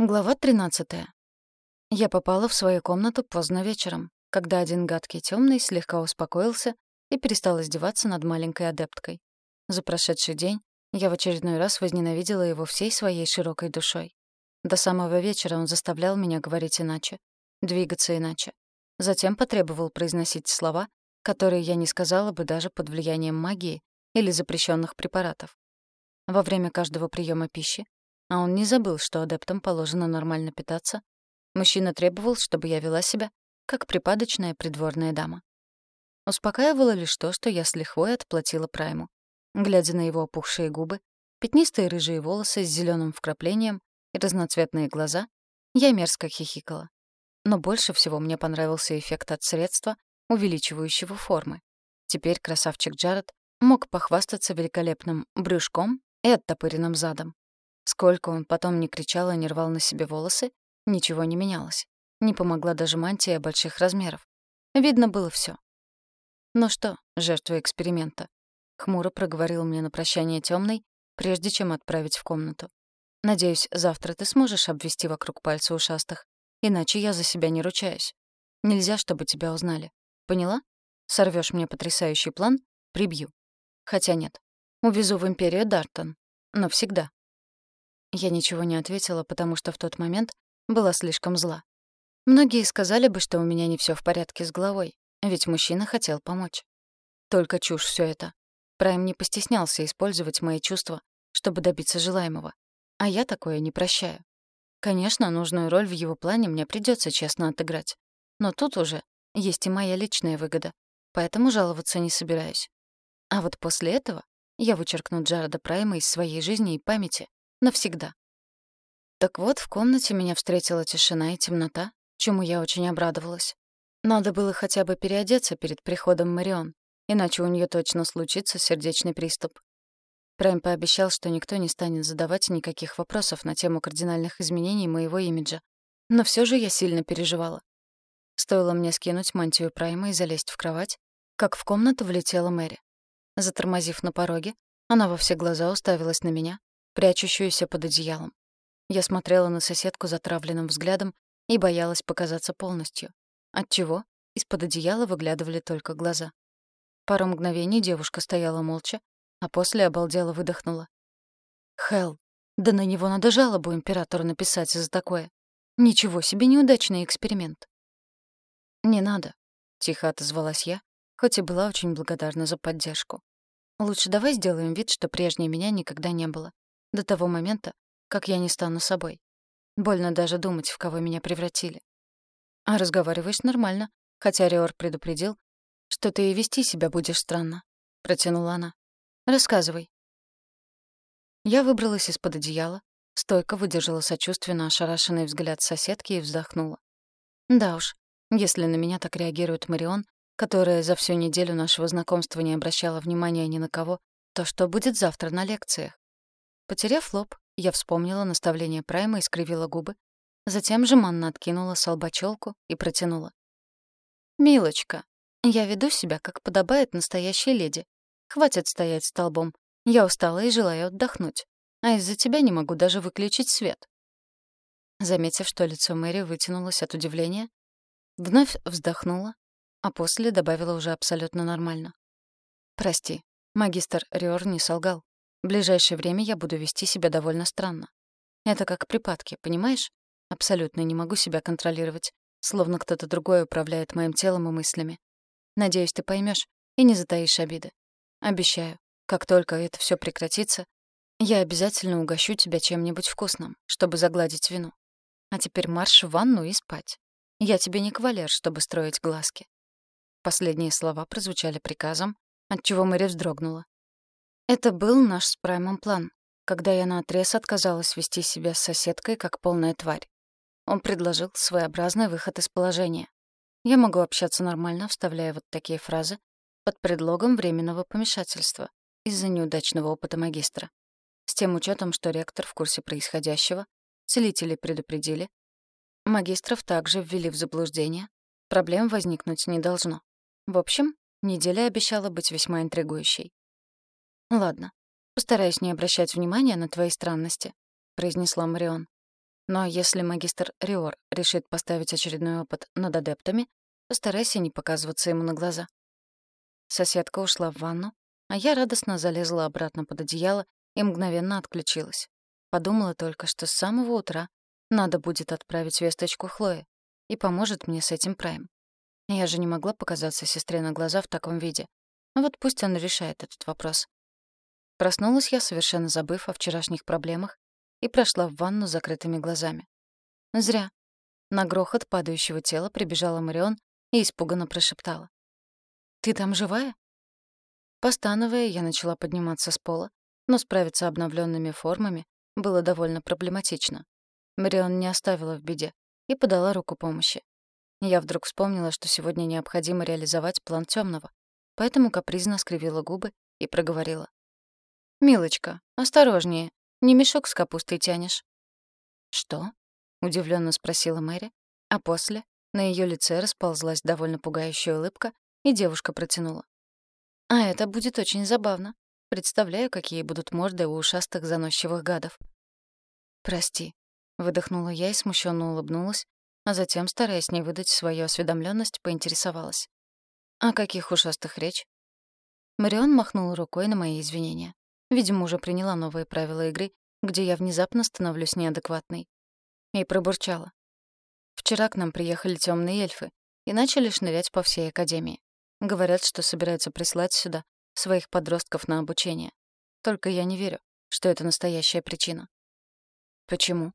Глава 13. Я попала в свою комнату поздно вечером, когда один гадкий темный слегка успокоился и перестал издеваться над маленькой адепткой. За прошедший день я в очередной раз возненавидела его всей своей широкой душой. До самого вечера он заставлял меня говорить иначе, двигаться иначе. Затем потребовал произносить слова, которые я не сказала бы даже под влиянием магии или запрещенных препаратов. Во время каждого приема пищи а он не забыл, что адептам положено нормально питаться. Мужчина требовал, чтобы я вела себя, как припадочная придворная дама. Успокаивало лишь то, что я с лихвой отплатила Прайму. Глядя на его опухшие губы, пятнистые рыжие волосы с зеленым вкраплением и разноцветные глаза, я мерзко хихикала. Но больше всего мне понравился эффект от средства, увеличивающего формы. Теперь красавчик Джаред мог похвастаться великолепным брюшком и оттопыренным задом. Сколько он потом не кричал и не рвал на себе волосы, ничего не менялось. Не помогла даже мантия больших размеров. Видно было все. «Ну что, жертва эксперимента?» — хмуро проговорил мне на прощание темный, прежде чем отправить в комнату. «Надеюсь, завтра ты сможешь обвести вокруг пальца ушастых, иначе я за себя не ручаюсь. Нельзя, чтобы тебя узнали. Поняла? Сорвешь мне потрясающий план — прибью. Хотя нет, увезу в Империю Дартон. Навсегда. Я ничего не ответила, потому что в тот момент была слишком зла. Многие сказали бы, что у меня не все в порядке с головой, ведь мужчина хотел помочь. Только чушь все это. Прайм не постеснялся использовать мои чувства, чтобы добиться желаемого. А я такое не прощаю. Конечно, нужную роль в его плане мне придется честно отыграть. Но тут уже есть и моя личная выгода, поэтому жаловаться не собираюсь. А вот после этого я вычеркну Джареда Прайма из своей жизни и памяти, Навсегда. Так вот, в комнате меня встретила тишина и темнота, чему я очень обрадовалась. Надо было хотя бы переодеться перед приходом Марион, иначе у нее точно случится сердечный приступ. Прайм пообещал, что никто не станет задавать никаких вопросов на тему кардинальных изменений моего имиджа. Но все же я сильно переживала. Стоило мне скинуть мантию Прайма и залезть в кровать, как в комнату влетела Мэри. Затормозив на пороге, она во все глаза уставилась на меня, прячущуюся под одеялом. Я смотрела на соседку затравленным взглядом и боялась показаться полностью. Отчего из-под одеяла выглядывали только глаза. Пару мгновений девушка стояла молча, а после обалдела выдохнула. «Хелл, да на него надо жалобу императору написать за такое. Ничего себе неудачный эксперимент». «Не надо», — тихо отозвалась я, хоть и была очень благодарна за поддержку. «Лучше давай сделаем вид, что прежней меня никогда не было. До того момента, как я не стану собой. Больно даже думать, в кого меня превратили. А разговариваешь нормально, хотя Риор предупредил, что ты и вести себя будешь странно, — протянула она. Рассказывай. Я выбралась из-под одеяла, стойко выдержала сочувственно ошарашенный взгляд соседки и вздохнула. Да уж, если на меня так реагирует Марион, которая за всю неделю нашего знакомства не обращала внимания ни на кого, то что будет завтра на лекциях? Потеряв лоб, я вспомнила наставление Прайма и скривила губы. Затем жеманно откинула с и протянула. «Милочка, я веду себя, как подобает настоящей леди. Хватит стоять столбом. Я устала и желаю отдохнуть. А из-за тебя не могу даже выключить свет». Заметив, что лицо Мэри вытянулось от удивления, вновь вздохнула, а после добавила уже абсолютно нормально. «Прости, магистр Риор не солгал. В ближайшее время я буду вести себя довольно странно. Это как припадки, понимаешь? Абсолютно не могу себя контролировать, словно кто-то другой управляет моим телом и мыслями. Надеюсь, ты поймешь и не затаишь обиды. Обещаю, как только это все прекратится, я обязательно угощу тебя чем-нибудь вкусным, чтобы загладить вину. А теперь марш в ванну и спать. Я тебе не кавалер, чтобы строить глазки. Последние слова прозвучали приказом, отчего Мэри вздрогнула. Это был наш с Праймом план, когда я наотрез отказалась вести себя с соседкой как полная тварь. Он предложил своеобразный выход из положения. Я могу общаться нормально, вставляя вот такие фразы, под предлогом временного помешательства из-за неудачного опыта магистра. С тем учетом, что ректор в курсе происходящего, целители предупредили, магистров также ввели в заблуждение, проблем возникнуть не должно. В общем, неделя обещала быть весьма интригующей. «Ладно, постараюсь не обращать внимания на твои странности», — произнесла Марион. Но если магистр Риор решит поставить очередной опыт над адептами, постарайся не показываться ему на глаза. Соседка ушла в ванну, а я радостно залезла обратно под одеяло и мгновенно отключилась. Подумала только, что с самого утра надо будет отправить весточку Хлое, и поможет мне с этим Прайм. Я же не могла показаться сестре на глаза в таком виде. Вот пусть он решает этот вопрос. Проснулась я, совершенно забыв о вчерашних проблемах, и прошла в ванну с закрытыми глазами. Зря. На грохот падающего тела прибежала Марион и испуганно прошептала. «Ты там живая?» Постановая, я начала подниматься с пола, но справиться обновленными формами было довольно проблематично. Марион не оставила в беде и подала руку помощи. Я вдруг вспомнила, что сегодня необходимо реализовать план темного, поэтому капризно скривила губы и проговорила. «Милочка, осторожнее, не мешок с капустой тянешь». «Что?» — удивленно спросила Мэри, а после на ее лице расползлась довольно пугающая улыбка, и девушка протянула. «А это будет очень забавно. Представляю, какие будут морды у ушастых заносчивых гадов». «Прости», — выдохнула я и смущенно улыбнулась, а затем, стараясь не выдать свою осведомленность, поинтересовалась. «О каких ушастых речь?» Марион махнула рукой на мои извинения. Видимо, уже приняла новые правила игры, где я внезапно становлюсь неадекватной. И пробурчала. Вчера к нам приехали темные эльфы и начали шнырять по всей академии. Говорят, что собираются прислать сюда своих подростков на обучение. Только я не верю, что это настоящая причина. Почему?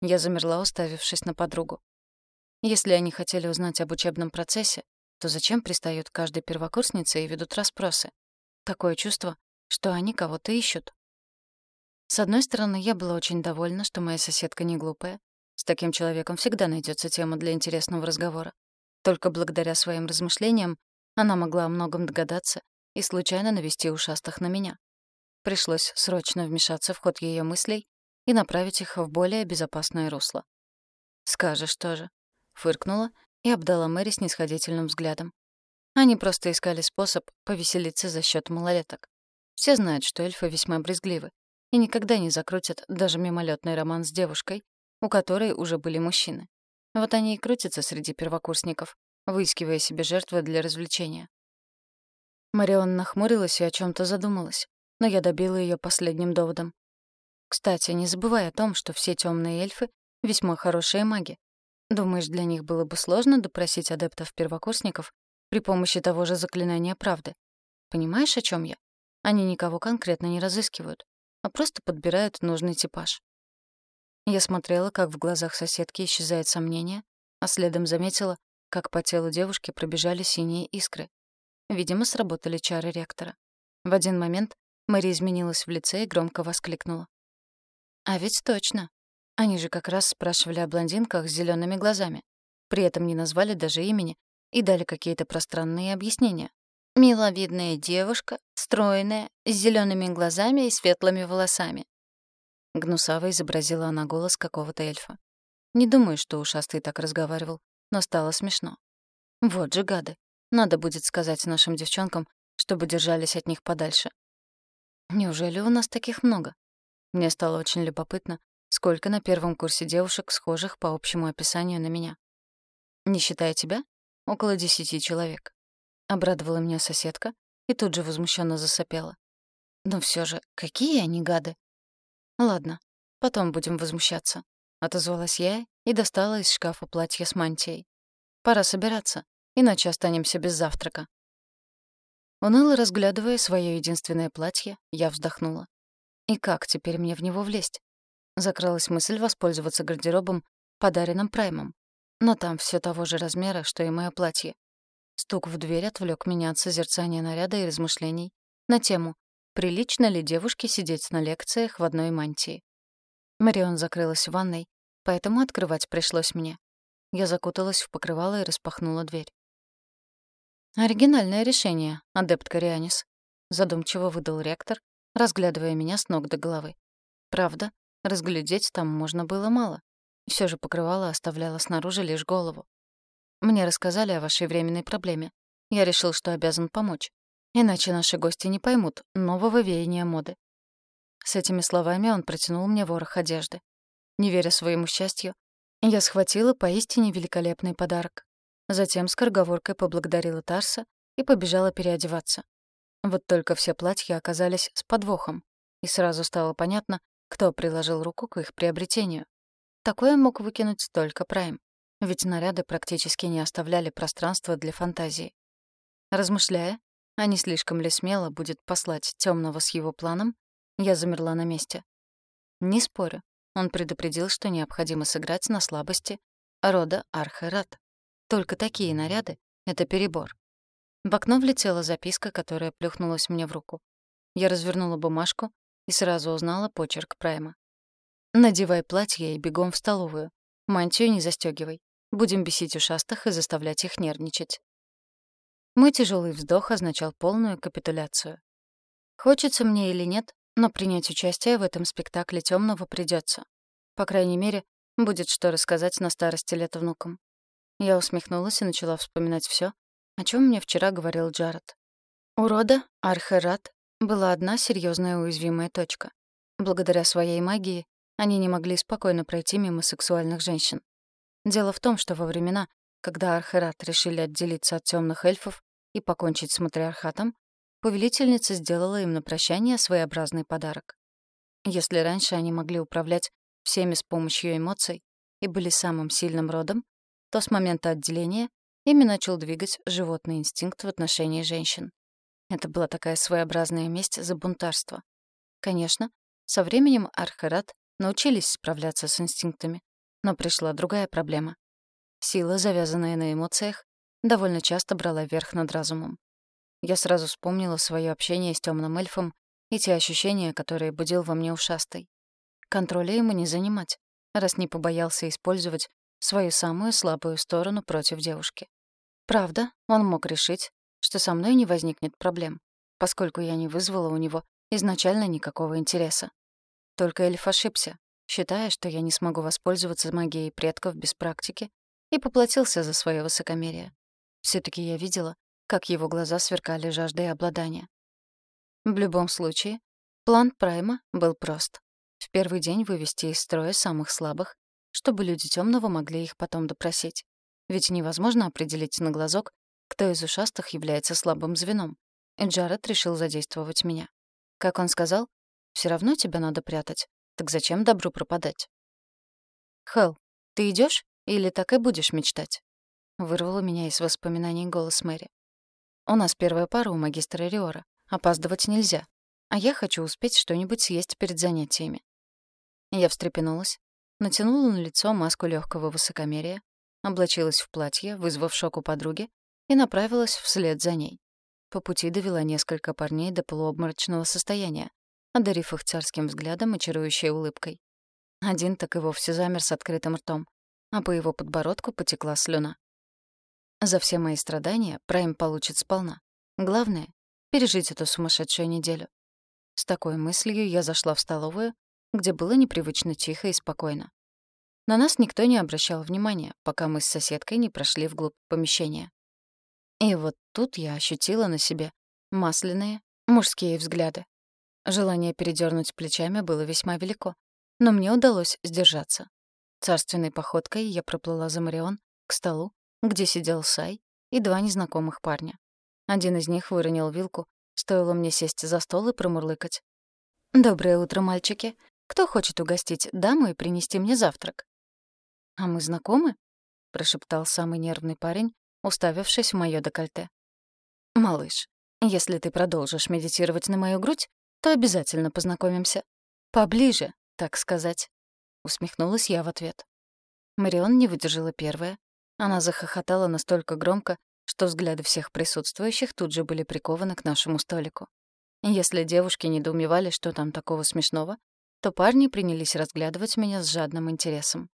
Я замерла, уставившись на подругу. Если они хотели узнать об учебном процессе, то зачем пристают к каждой первокурснице и ведут расспросы? Такое чувство, что они кого-то ищут. С одной стороны, я была очень довольна, что моя соседка не глупая. С таким человеком всегда найдется тема для интересного разговора. Только благодаря своим размышлениям она могла о многом догадаться и случайно навести ушастых на меня. Пришлось срочно вмешаться в ход ее мыслей и направить их в более безопасное русло. «Скажешь тоже», фыркнула и обдала Мэри снисходительным взглядом. Они просто искали способ повеселиться за счет малолеток. Все знают, что эльфы весьма брезгливы и никогда не закрутят даже мимолетный роман с девушкой, у которой уже были мужчины. Вот они и крутятся среди первокурсников, выискивая себе жертвы для развлечения. Марион нахмурилась и о чем то задумалась, но я добила ее последним доводом. Кстати, не забывай о том, что все темные эльфы — весьма хорошие маги, Думаешь, для них было бы сложно допросить адептов-первокурсников при помощи того же заклинания правды? Понимаешь, о чем я? Они никого конкретно не разыскивают, а просто подбирают нужный типаж. Я смотрела, как в глазах соседки исчезает сомнение, а следом заметила, как по телу девушки пробежали синие искры. Видимо, сработали чары ректора. В один момент Мэри изменилась в лице и громко воскликнула. «А ведь точно. Они же как раз спрашивали о блондинках с зелеными глазами. При этом не назвали даже имени и дали какие-то пространные объяснения. «Миловидная девушка, стройная, с зелеными глазами и светлыми волосами». Гнусаво изобразила она голос какого-то эльфа. Не думаю, что ушастый так разговаривал, но стало смешно. Вот же гады. Надо будет сказать нашим девчонкам, чтобы держались от них подальше. Неужели у нас таких много? Мне стало очень любопытно, Сколько на первом курсе девушек, схожих по общему описанию на меня? Не считая тебя, около десяти человек. Обрадовала меня соседка и тут же возмущенно засопела. Но все же, какие они гады! Ладно, потом будем возмущаться. Отозвалась я и достала из шкафа платье с мантией. Пора собираться, иначе останемся без завтрака. Уныло разглядывая свое единственное платье, я вздохнула. И как теперь мне в него влезть? Закралась мысль воспользоваться гардеробом, подаренным Праймом. Но там все того же размера, что и мое платье. Стук в дверь отвлек меня от созерцания наряда и размышлений на тему «Прилично ли девушке сидеть на лекциях в одной мантии?». Марион закрылась в ванной, поэтому открывать пришлось мне. Я закуталась в покрывало и распахнула дверь. «Оригинальное решение, адепт Корианис», — задумчиво выдал ректор, разглядывая меня с ног до головы. «Правда, Разглядеть там можно было мало. Все же покрывало оставляло снаружи лишь голову. Мне рассказали о вашей временной проблеме. Я решил, что обязан помочь. Иначе наши гости не поймут нового веяния моды. С этими словами он протянул мне ворох одежды. Не веря своему счастью, я схватила поистине великолепный подарок. Затем с скороговоркой поблагодарила Тарса и побежала переодеваться. Вот только все платья оказались с подвохом, и сразу стало понятно, кто приложил руку к их приобретению. Такое мог выкинуть только Прайм, ведь наряды практически не оставляли пространства для фантазии. Размышляя, а не слишком ли смело будет послать темного с его планом, я замерла на месте. Не спорю, он предупредил, что необходимо сыграть на слабости рода Архерат. Только такие наряды — это перебор. В окно влетела записка, которая плюхнулась мне в руку. Я развернула бумажку и сразу узнала почерк Прайма. «Надевай платье и бегом в столовую. Мантию не застегивай. Будем бесить ушастых и заставлять их нервничать». Мой тяжелый вздох означал полную капитуляцию. Хочется мне или нет, но принять участие в этом спектакле темного придется. По крайней мере, будет что рассказать на старости лет внукам. Я усмехнулась и начала вспоминать все, о чем мне вчера говорил Джаред. У рода Архерат была одна серьезная уязвимая точка. Благодаря своей магии они не могли спокойно пройти мимо сексуальных женщин. Дело в том, что во времена, когда Архерат решили отделиться от темных эльфов и покончить с матриархатом, повелительница сделала им на прощание своеобразный подарок. Если раньше они могли управлять всеми с помощью эмоций и были самым сильным родом, то с момента отделения ими начал двигать животный инстинкт в отношении женщин. Это была такая своеобразная месть за бунтарство. Конечно, со временем Архарат научились справляться с инстинктами, но пришла другая проблема. Сила, завязанная на эмоциях, довольно часто брала верх над разумом. Я сразу вспомнила свое общение с темным эльфом и те ощущения, которые будил во мне ушастый. Контроля ему не занимать, раз не побоялся использовать свою самую слабую сторону против девушки. Правда, он мог решить, что со мной не возникнет проблем, поскольку я не вызвала у него изначально никакого интереса. Только эльф ошибся, считая, что я не смогу воспользоваться магией предков без практики, и поплатился за свое высокомерие. все таки я видела, как его глаза сверкали жаждой обладания. В любом случае, план Прайма был прост. В первый день вывести из строя самых слабых, чтобы люди темного могли их потом допросить. Ведь невозможно определить на глазок, кто из ушастых является слабым звеном. И Джаред решил задействовать меня. Как он сказал, все равно тебя надо прятать. Так зачем добру пропадать? Хелл, ты идешь или так и будешь мечтать? Вырвало меня из воспоминаний голос Мэри. У нас первая пара у магистра Риора. Опаздывать нельзя. А я хочу успеть что-нибудь съесть перед занятиями. Я встрепенулась, натянула на лицо маску легкого высокомерия, облачилась в платье, вызвав шок у подруги, и направилась вслед за ней. По пути довела несколько парней до полуобморочного состояния, одарив их царским взглядом и чарующей улыбкой. Один так и вовсе замер с открытым ртом, а по его подбородку потекла слюна. За все мои страдания Прайм получит сполна. Главное — пережить эту сумасшедшую неделю. С такой мыслью я зашла в столовую, где было непривычно тихо и спокойно. На нас никто не обращал внимания, пока мы с соседкой не прошли вглубь помещения. И вот тут я ощутила на себе масляные мужские взгляды. Желание передернуть плечами было весьма велико, но мне удалось сдержаться. Царственной походкой я проплыла за Марион к столу, где сидел Сай и два незнакомых парня. Один из них выронил вилку, стоило мне сесть за стол и промурлыкать. «Доброе утро, мальчики. Кто хочет угостить даму и принести мне завтрак?» «А мы знакомы?» — прошептал самый нервный парень, уставившись в моё декольте. «Малыш, если ты продолжишь медитировать на мою грудь, то обязательно познакомимся. Поближе, так сказать». Усмехнулась я в ответ. Марион не выдержала первая, она захохотала настолько громко, что взгляды всех присутствующих тут же были прикованы к нашему столику. Если девушки недоумевали, что там такого смешного, то парни принялись разглядывать меня с жадным интересом.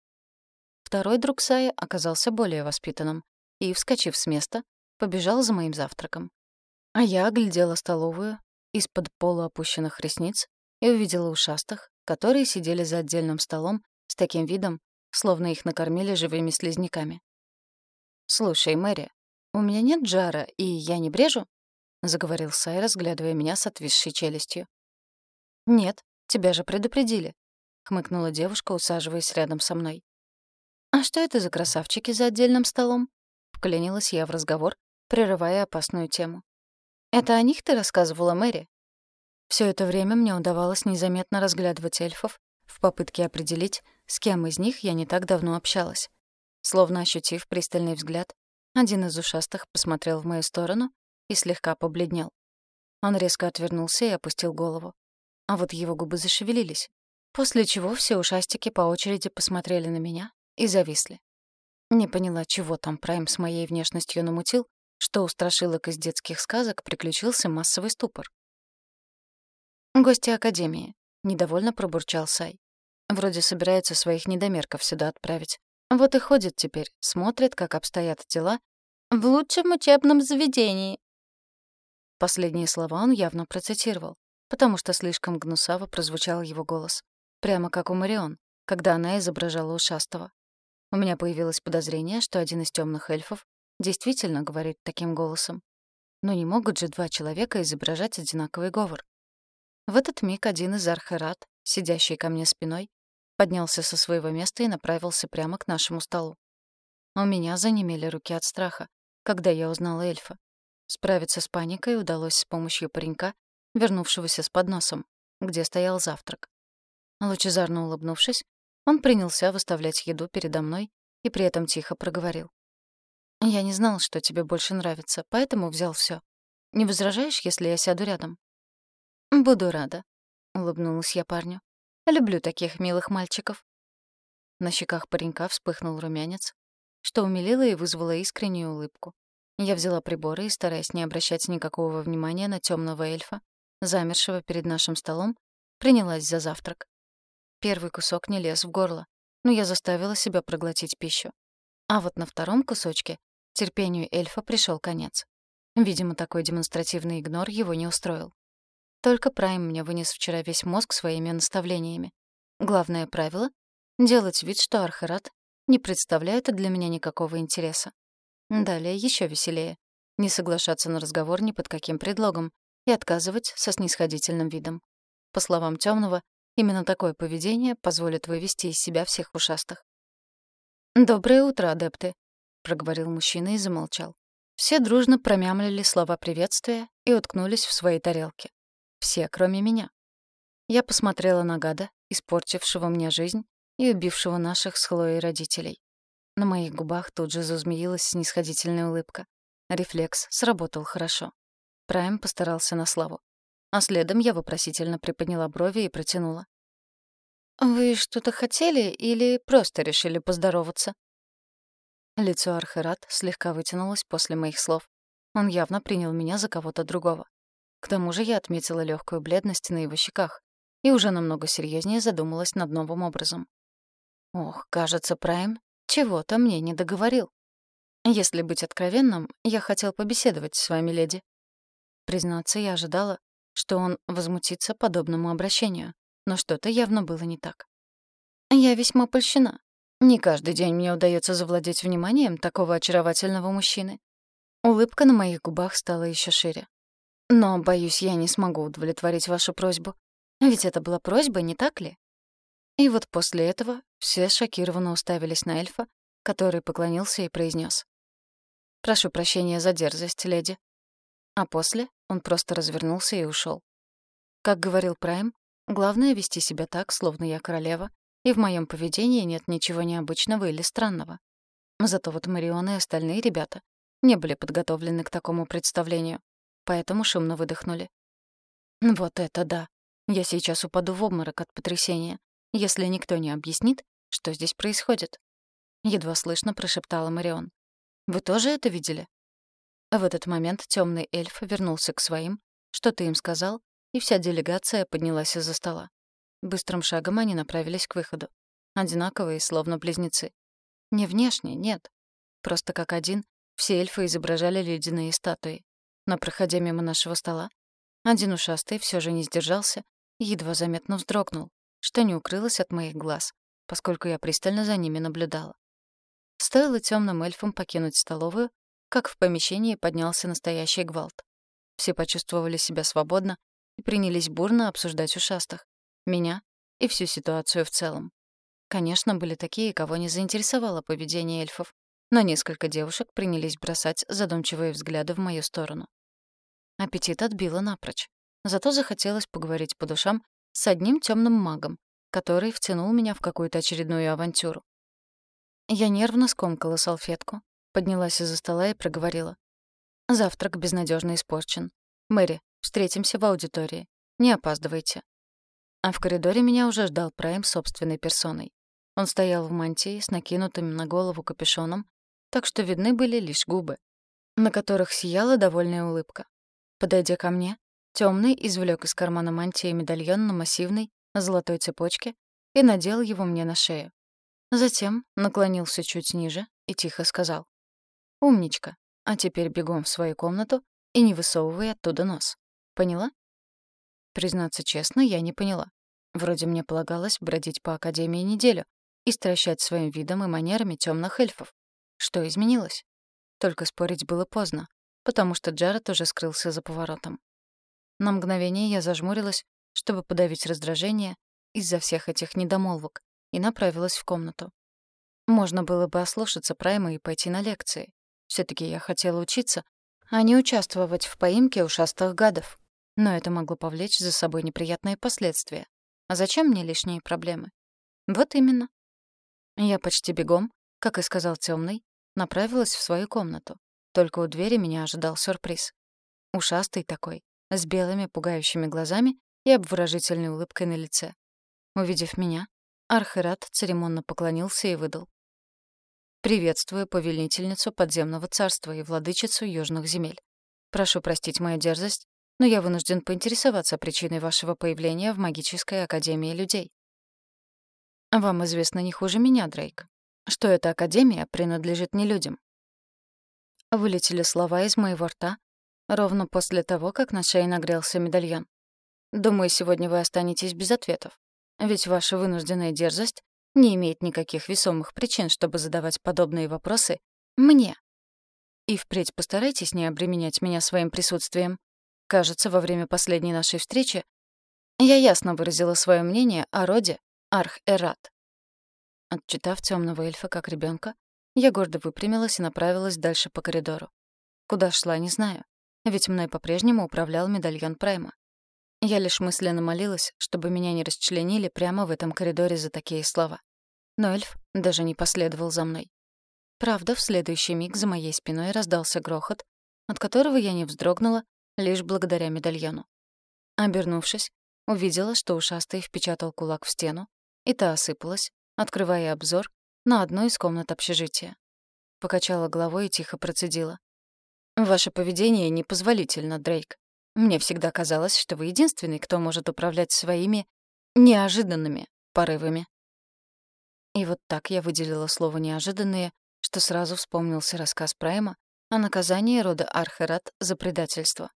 Второй друг Сая оказался более воспитанным и, вскочив с места, побежал за моим завтраком. А я оглядела столовую из-под полуопущенных ресниц и увидела ушастых, которые сидели за отдельным столом с таким видом, словно их накормили живыми слизняками. «Слушай, Мэри, у меня нет жара, и я не брежу?» — заговорил Сай, разглядывая меня с отвисшей челюстью. «Нет, тебя же предупредили». хмыкнула девушка, усаживаясь рядом со мной. «А что это за красавчики за отдельным столом?» — вклинилась я в разговор, прерывая опасную тему. «Это о них ты рассказывала Мэри?» Все это время мне удавалось незаметно разглядывать эльфов в попытке определить, с кем из них я не так давно общалась. Словно ощутив пристальный взгляд, один из ушастых посмотрел в мою сторону и слегка побледнел. Он резко отвернулся и опустил голову. А вот его губы зашевелились, после чего все ушастики по очереди посмотрели на меня и зависли. Не поняла, чего там Прайм с моей внешностью намутил, что у страшилок из детских сказок приключился массовый ступор. «Гости Академии», — недовольно пробурчал Сай. «Вроде собирается своих недомерков сюда отправить. Вот и ходит теперь, смотрит, как обстоят дела в лучшем учебном заведении». Последние слова он явно процитировал, потому что слишком гнусаво прозвучал его голос. Прямо как у Марион, когда она изображала ушастого. У меня появилось подозрение, что один из темных эльфов действительно говорит таким голосом. Но не могут же два человека изображать одинаковый говор. В этот миг один из архерат, сидящий ко мне спиной, поднялся со своего места и направился прямо к нашему столу. У меня занемели руки от страха, когда я узнала эльфа. Справиться с паникой удалось с помощью паренька, вернувшегося с подносом, где стоял завтрак. Лучезарно улыбнувшись, он принялся выставлять еду передо мной и при этом тихо проговорил. «Я не знал, что тебе больше нравится, поэтому взял все. Не возражаешь, если я сяду рядом?» «Буду рада», — улыбнулась я парню. «Люблю таких милых мальчиков». На щеках паренька вспыхнул румянец, что умилило и вызвало искреннюю улыбку. Я взяла приборы и, стараясь не обращать никакого внимания на темного эльфа, замершего перед нашим столом, принялась за завтрак. Первый кусок не лез в горло, но я заставила себя проглотить пищу. А вот на втором кусочке терпению эльфа пришел конец. Видимо, такой демонстративный игнор его не устроил. Только Прайм мне вынес вчера весь мозг своими наставлениями. Главное правило — делать вид, что Архарат не представляет для меня никакого интереса. Далее еще веселее. Не соглашаться на разговор ни под каким предлогом и отказывать со снисходительным видом. По словам Темного, Именно такое поведение позволит вывести из себя всех ушастых. «Доброе утро, адепты», — проговорил мужчина и замолчал. Все дружно промямлили слова приветствия и уткнулись в свои тарелки. Все, кроме меня. Я посмотрела на гада, испортившего мне жизнь и убившего наших с Хлоей родителей. На моих губах тут же зазмеилась снисходительная улыбка. Рефлекс сработал хорошо. Прайм постарался на славу. А следом я вопросительно приподняла брови и протянула. «Вы что-то хотели или просто решили поздороваться?» Лицо Архерат слегка вытянулось после моих слов. Он явно принял меня за кого-то другого. К тому же я отметила легкую бледность на его щеках и уже намного серьезнее задумалась над новым образом. Ох, кажется, Прайм чего-то мне не договорил. Если быть откровенным, я хотел побеседовать с вами, леди. Признаться, я ожидала, что он возмутится подобному обращению, но что-то явно было не так. Я весьма польщена. Не каждый день мне удается завладеть вниманием такого очаровательного мужчины. Улыбка на моих губах стала еще шире. Но, боюсь, я не смогу удовлетворить вашу просьбу. Ведь это была просьба, не так ли? И вот после этого все шокированно уставились на эльфа, который поклонился и произнес: «Прошу прощения за дерзость, леди. А после он просто развернулся и ушел. Как говорил Прайм, главное — вести себя так, словно я королева, и в моем поведении нет ничего необычного или странного. Зато вот Марион и остальные ребята не были подготовлены к такому представлению, поэтому шумно выдохнули. Вот это да! Я сейчас упаду в обморок от потрясения, если никто не объяснит, что здесь происходит. Едва слышно прошептала Марион. «Вы тоже это видели?» В этот момент темный эльф вернулся к своим, что-то им сказал, и вся делегация поднялась из-за стола. Быстрым шагом они направились к выходу. Одинаковые, словно близнецы. Не внешне, нет. Просто как один, все эльфы изображали ледяные статуи. Но, проходя мимо нашего стола, один ушастый все же не сдержался и едва заметно вздрогнул, что не укрылось от моих глаз, поскольку я пристально за ними наблюдала. Стоило темным эльфам покинуть столовую, как в помещении поднялся настоящий гвалт. Все почувствовали себя свободно и принялись бурно обсуждать ушастых. Меня, и всю ситуацию в целом. Конечно, были такие, кого не заинтересовало поведение эльфов, но несколько девушек принялись бросать задумчивые взгляды в мою сторону. Аппетит отбило напрочь. Зато захотелось поговорить по душам с одним темным магом, который втянул меня в какую-то очередную авантюру. Я нервно скомкала салфетку, поднялась из-за стола и проговорила. «Завтрак безнадежно испорчен. Мэри, встретимся в аудитории. Не опаздывайте». А в коридоре меня уже ждал Прайм собственной персоной. Он стоял в мантии с накинутым на голову капюшоном, так что видны были лишь губы, на которых сияла довольная улыбка. Подойдя ко мне, темный извлек из кармана мантии медальон на массивной золотой цепочке и надел его мне на шею. Затем наклонился чуть ниже и тихо сказал. «Умничка, а теперь бегом в свою комнату и не высовывай оттуда нос. Поняла?» Признаться честно, я не поняла. Вроде мне полагалось бродить по Академии неделю и стращать своим видом и манерами темных эльфов. Что изменилось? Только спорить было поздно, потому что Джаред уже скрылся за поворотом. На мгновение я зажмурилась, чтобы подавить раздражение из-за всех этих недомолвок, и направилась в комнату. Можно было бы ослушаться Прайма и пойти на лекции. все таки я хотела учиться, а не участвовать в поимке ушастых гадов. Но это могло повлечь за собой неприятные последствия. А зачем мне лишние проблемы? Вот именно. Я почти бегом, как и сказал Темный, направилась в свою комнату. Только у двери меня ожидал сюрприз. Ушастый такой, с белыми пугающими глазами и обворожительной улыбкой на лице. Увидев меня, Архерат церемонно поклонился и выдал. «Приветствую повелительницу подземного царства и владычицу южных земель. Прошу простить мою дерзость, но я вынужден поинтересоваться причиной вашего появления в магической академии людей. Вам известно не хуже меня, Дрейк, что эта академия принадлежит не людям. Вылетели слова из моего рта ровно после того, как на шее нагрелся медальон. Думаю, сегодня вы останетесь без ответов. Ведь ваша вынужденная дерзость не имеет никаких весомых причин, чтобы задавать подобные вопросы мне. И впредь постарайтесь не обременять меня своим присутствием. Кажется, во время последней нашей встречи я ясно выразила свое мнение о роде Арх-Эрат. Отчитав темного эльфа как ребенка, я гордо выпрямилась и направилась дальше по коридору. Куда шла, не знаю, ведь мной по-прежнему управлял медальон Прайма. Я лишь мысленно молилась, чтобы меня не расчленили прямо в этом коридоре за такие слова. Но эльф даже не последовал за мной. Правда, в следующий миг за моей спиной раздался грохот, от которого я не вздрогнула лишь благодаря медальону. Обернувшись, увидела, что ушастый впечатал кулак в стену, и та осыпалась, открывая обзор на одну из комнат общежития. Покачала головой и тихо процедила. «Ваше поведение непозволительно, Дрейк. Мне всегда казалось, что вы единственный, кто может управлять своими неожиданными порывами». И вот так я выделила слово «неожиданные», что сразу вспомнился рассказ Прайма о наказании рода Архерат за предательство.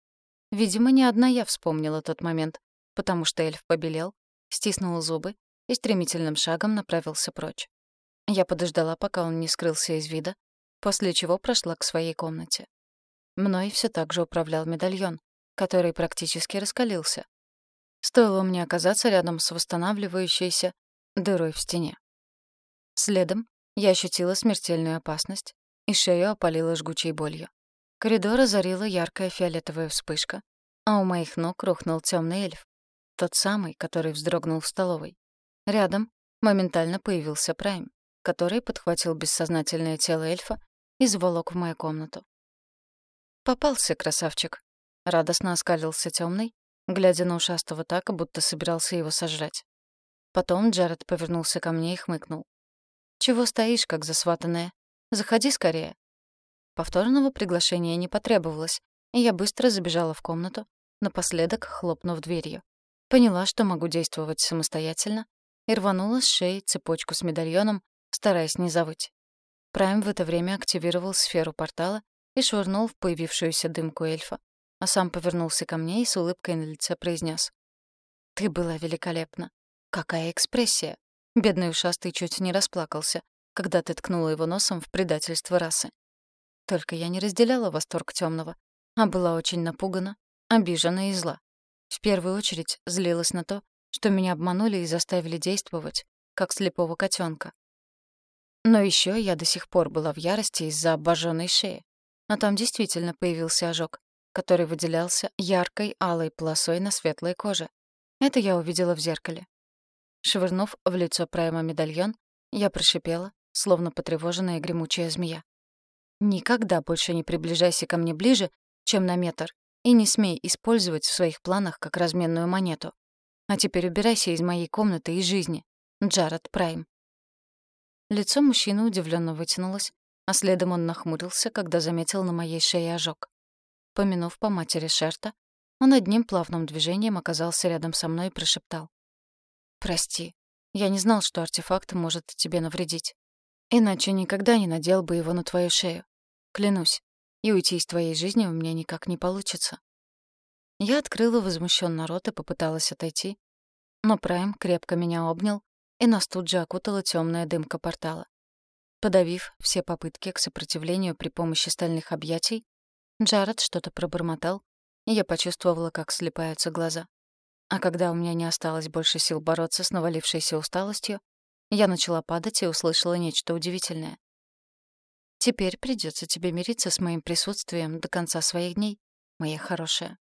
Видимо, не одна я вспомнила тот момент, потому что эльф побелел, стиснул зубы и стремительным шагом направился прочь. Я подождала, пока он не скрылся из вида, после чего прошла к своей комнате. Мной все так же управлял медальон, который практически раскалился. Стоило мне оказаться рядом с восстанавливающейся дырой в стене. Следом я ощутила смертельную опасность, и шею опалила жгучей болью. Коридор озарила яркая фиолетовая вспышка, а у моих ног рухнул темный эльф. Тот самый, который вздрогнул в столовой. Рядом моментально появился Прайм, который подхватил бессознательное тело эльфа и заволок в мою комнату. «Попался, красавчик!» — радостно оскалился темный, глядя на ушастого так, будто собирался его сожрать. Потом Джаред повернулся ко мне и хмыкнул. «Чего стоишь, как засватанная? Заходи скорее, Повторного приглашения не потребовалось, и я быстро забежала в комнату, напоследок хлопнув дверью. Поняла, что могу действовать самостоятельно, и рванула с шеи цепочку с медальоном, стараясь не завыть. Прайм в это время активировал сферу портала и швырнул в появившуюся дымку эльфа, а сам повернулся ко мне и с улыбкой на лице произнес: «Ты была великолепна. Какая экспрессия!» Бедный ушастый чуть не расплакался, когда ты ткнула его носом в предательство расы. Только я не разделяла восторг темного, а была очень напугана, обижена и зла. В первую очередь злилась на то, что меня обманули и заставили действовать, как слепого котенка. Но еще я до сих пор была в ярости из-за обожженной шеи. Но там действительно появился ожог, который выделялся яркой алой полосой на светлой коже. Это я увидела в зеркале. Швырнув в лицо Прайма медальон, я прошипела, словно потревоженная гремучая змея. «Никогда больше не приближайся ко мне ближе, чем на метр, и не смей использовать в своих планах как разменную монету. А теперь убирайся из моей комнаты и жизни, Джаред Прайм». Лицо мужчины удивленно вытянулось, а следом он нахмурился, когда заметил на моей шее ожог. Помянув по матери Шерта, он одним плавным движением оказался рядом со мной и прошептал. «Прости, я не знал, что артефакт может тебе навредить. Иначе никогда не надел бы его на твою шею. Клянусь, и уйти из твоей жизни у меня никак не получится». Я открыла возмущённо рот и попыталась отойти, но Прайм крепко меня обнял, и нас тут же окутала тёмная дымка портала. Подавив все попытки к сопротивлению при помощи стальных объятий, Джаред что-то пробормотал, и я почувствовала, как слепаются глаза. А когда у меня не осталось больше сил бороться с навалившейся усталостью, я начала падать и услышала нечто удивительное. «Теперь придется тебе мириться с моим присутствием до конца своих дней, моя хорошая».